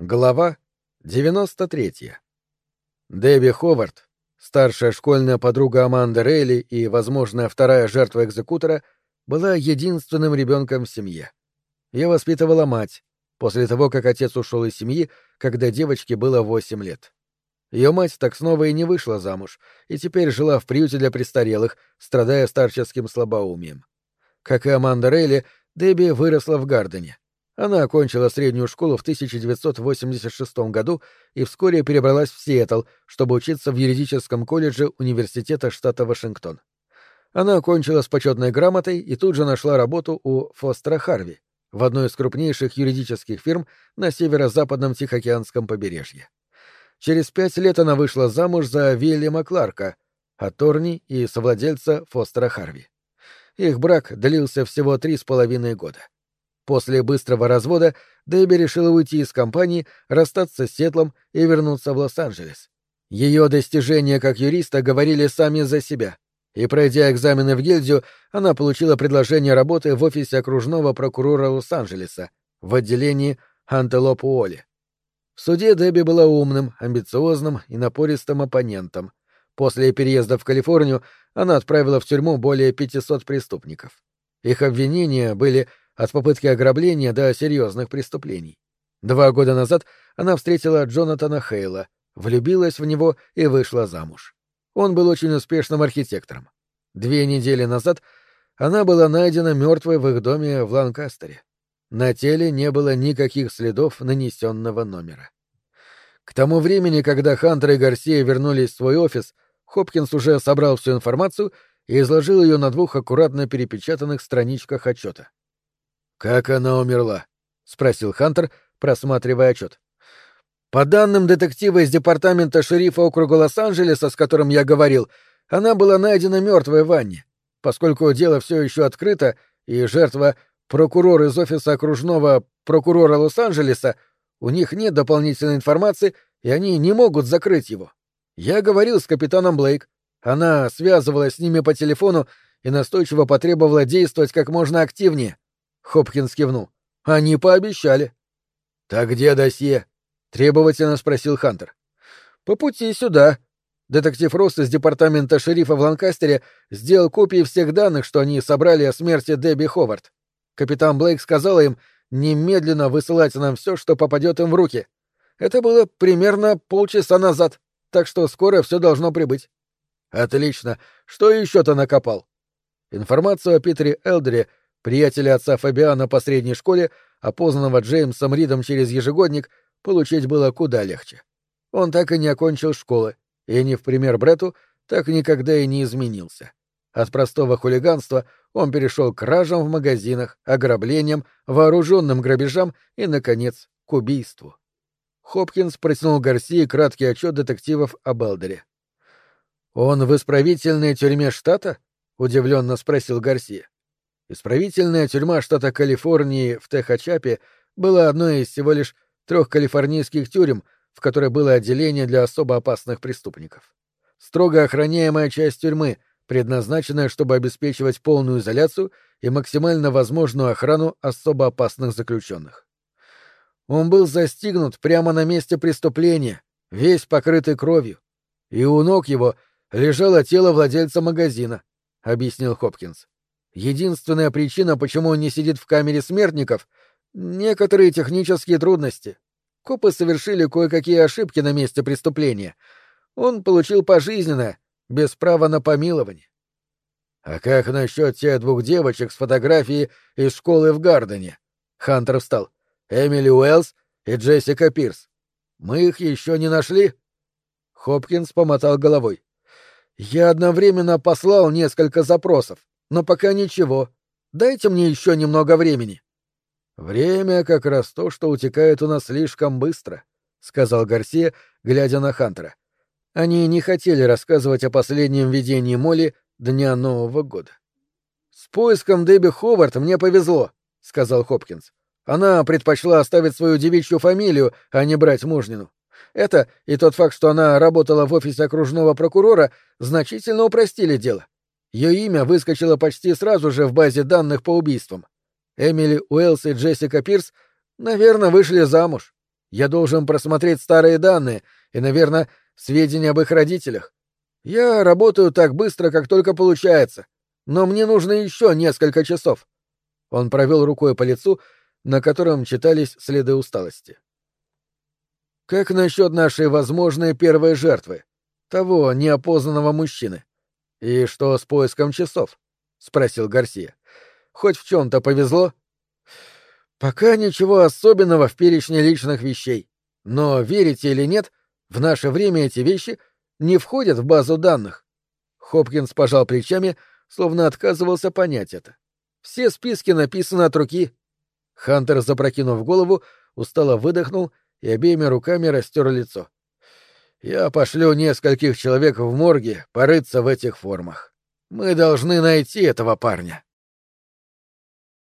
Глава 93. Дебби Ховард, старшая школьная подруга Аманды Рейли и, возможно, вторая жертва экзекутора, была единственным ребенком в семье. Ее воспитывала мать, после того, как отец ушел из семьи, когда девочке было восемь лет. Ее мать так снова и не вышла замуж, и теперь жила в приюте для престарелых, страдая старческим слабоумием. Как и Аманда Рейли, Дебби выросла в Гардене. Она окончила среднюю школу в 1986 году и вскоре перебралась в Сиэтл, чтобы учиться в юридическом колледже Университета штата Вашингтон. Она окончила с почетной грамотой и тут же нашла работу у Фостера Харви, в одной из крупнейших юридических фирм на северо-западном Тихоокеанском побережье. Через пять лет она вышла замуж за Вильяма Кларка, атторни и совладельца Фостера Харви. Их брак длился всего три с половиной года. После быстрого развода Дебби решила уйти из компании, расстаться с Сетлом и вернуться в Лос-Анджелес. Ее достижения как юриста говорили сами за себя, и, пройдя экзамены в гильдию, она получила предложение работы в офисе окружного прокурора Лос-Анджелеса в отделении Антелоп Уолли. В суде Дебби была умным, амбициозным и напористым оппонентом. После переезда в Калифорнию она отправила в тюрьму более 500 преступников. Их обвинения были от попытки ограбления до серьезных преступлений. Два года назад она встретила Джонатана Хейла, влюбилась в него и вышла замуж. Он был очень успешным архитектором. Две недели назад она была найдена мертвой в их доме в Ланкастере. На теле не было никаких следов нанесенного номера. К тому времени, когда Хантер и Гарсия вернулись в свой офис, Хопкинс уже собрал всю информацию и изложил ее на двух аккуратно перепечатанных страничках отчета. «Как она умерла?» — спросил Хантер, просматривая отчет. «По данным детектива из департамента шерифа округа Лос-Анджелеса, с которым я говорил, она была найдена мертвой в ванне. Поскольку дело все еще открыто, и жертва — прокурор из офиса окружного прокурора Лос-Анджелеса, у них нет дополнительной информации, и они не могут закрыть его. Я говорил с капитаном Блейк. Она связывалась с ними по телефону и настойчиво потребовала действовать как можно активнее. Хопкинс кивнул. Они пообещали. Так где досье? требовательно спросил Хантер. По пути сюда. Детектив Росс из департамента шерифа в Ланкастере сделал копии всех данных, что они собрали о смерти Дебби Ховард. Капитан Блейк сказал им немедленно высылать нам все, что попадет им в руки. Это было примерно полчаса назад, так что скоро все должно прибыть. Отлично. Что еще то накопал? Информацию о Питере Элдере приятеля отца Фабиана по средней школе, опознанного Джеймсом Ридом через ежегодник, получить было куда легче. Он так и не окончил школы, и не в пример Брету так никогда и не изменился. От простого хулиганства он перешел к кражам в магазинах, ограблениям, вооруженным грабежам и, наконец, к убийству. Хопкинс протянул Гарсии краткий отчет детективов о Белдере. «Он в исправительной тюрьме штата?» — удивленно спросил Гарсия. Исправительная тюрьма штата Калифорнии в Техачапе была одной из всего лишь трех калифорнийских тюрем, в которой было отделение для особо опасных преступников. Строго охраняемая часть тюрьмы, предназначенная, чтобы обеспечивать полную изоляцию и максимально возможную охрану особо опасных заключенных. Он был застигнут прямо на месте преступления, весь покрытый кровью, и у ног его лежало тело владельца магазина, — объяснил Хопкинс. Единственная причина, почему он не сидит в камере смертников — некоторые технические трудности. Копы совершили кое-какие ошибки на месте преступления. Он получил пожизненное, без права на помилование. А как насчет тех двух девочек с фотографией из школы в Гардене? Хантер встал. Эмили Уэллс и Джессика Пирс. Мы их еще не нашли? Хопкинс помотал головой. Я одновременно послал несколько запросов. Но пока ничего. Дайте мне еще немного времени. Время как раз то, что утекает у нас слишком быстро, сказал Гарсия, глядя на Хантера. Они не хотели рассказывать о последнем видении Молли дня Нового года. С поиском Дебби Ховард мне повезло, сказал Хопкинс. Она предпочла оставить свою девичью фамилию, а не брать мужнину. Это и тот факт, что она работала в офисе окружного прокурора, значительно упростили дело. Ее имя выскочило почти сразу же в базе данных по убийствам. Эмили Уэллс и Джессика Пирс, наверное, вышли замуж. Я должен просмотреть старые данные и, наверное, сведения об их родителях. Я работаю так быстро, как только получается, но мне нужно еще несколько часов. Он провел рукой по лицу, на котором читались следы усталости. Как насчет нашей возможной первой жертвы, того неопознанного мужчины? И что с поиском часов? спросил Гарсия. Хоть в чем-то повезло? Пока ничего особенного в перечне личных вещей. Но верите или нет, в наше время эти вещи не входят в базу данных. Хопкинс пожал плечами, словно отказывался понять это. Все списки написаны от руки. Хантер, запрокинув голову, устало выдохнул и обеими руками растер лицо. Я пошлю нескольких человек в морге порыться в этих формах. Мы должны найти этого парня.